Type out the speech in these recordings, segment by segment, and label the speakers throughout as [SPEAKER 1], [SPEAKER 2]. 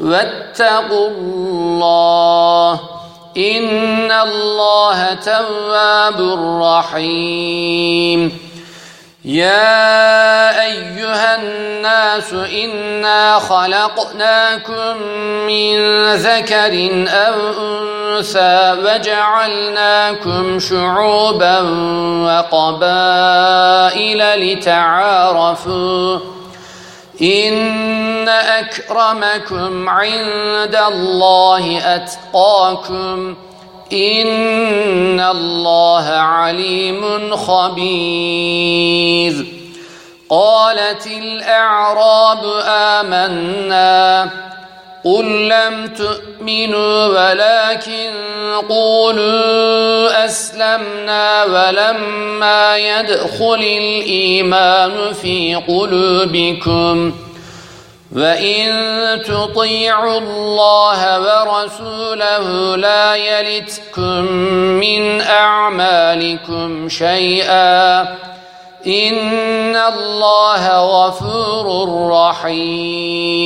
[SPEAKER 1] واتقوا الله إن الله تواب رحيم يا أيها الناس إنا خلقناكم من ذكر أو أنثى وجعلناكم شعوبا وقبائل لتعارفوا إن أكرمكم عند الله أتقاكم إن الله عليم خبير قالت الأعراب آمنا قل لم تؤمنوا ولكن قولوا اسلمنا ولما يدخل الايمان في قلوبكم وان تطيعوا الله ورسوله لا يلتكم من اعمالكم شيئا ان الله غفور رحيم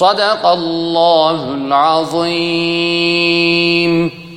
[SPEAKER 1] صدق الله العظيم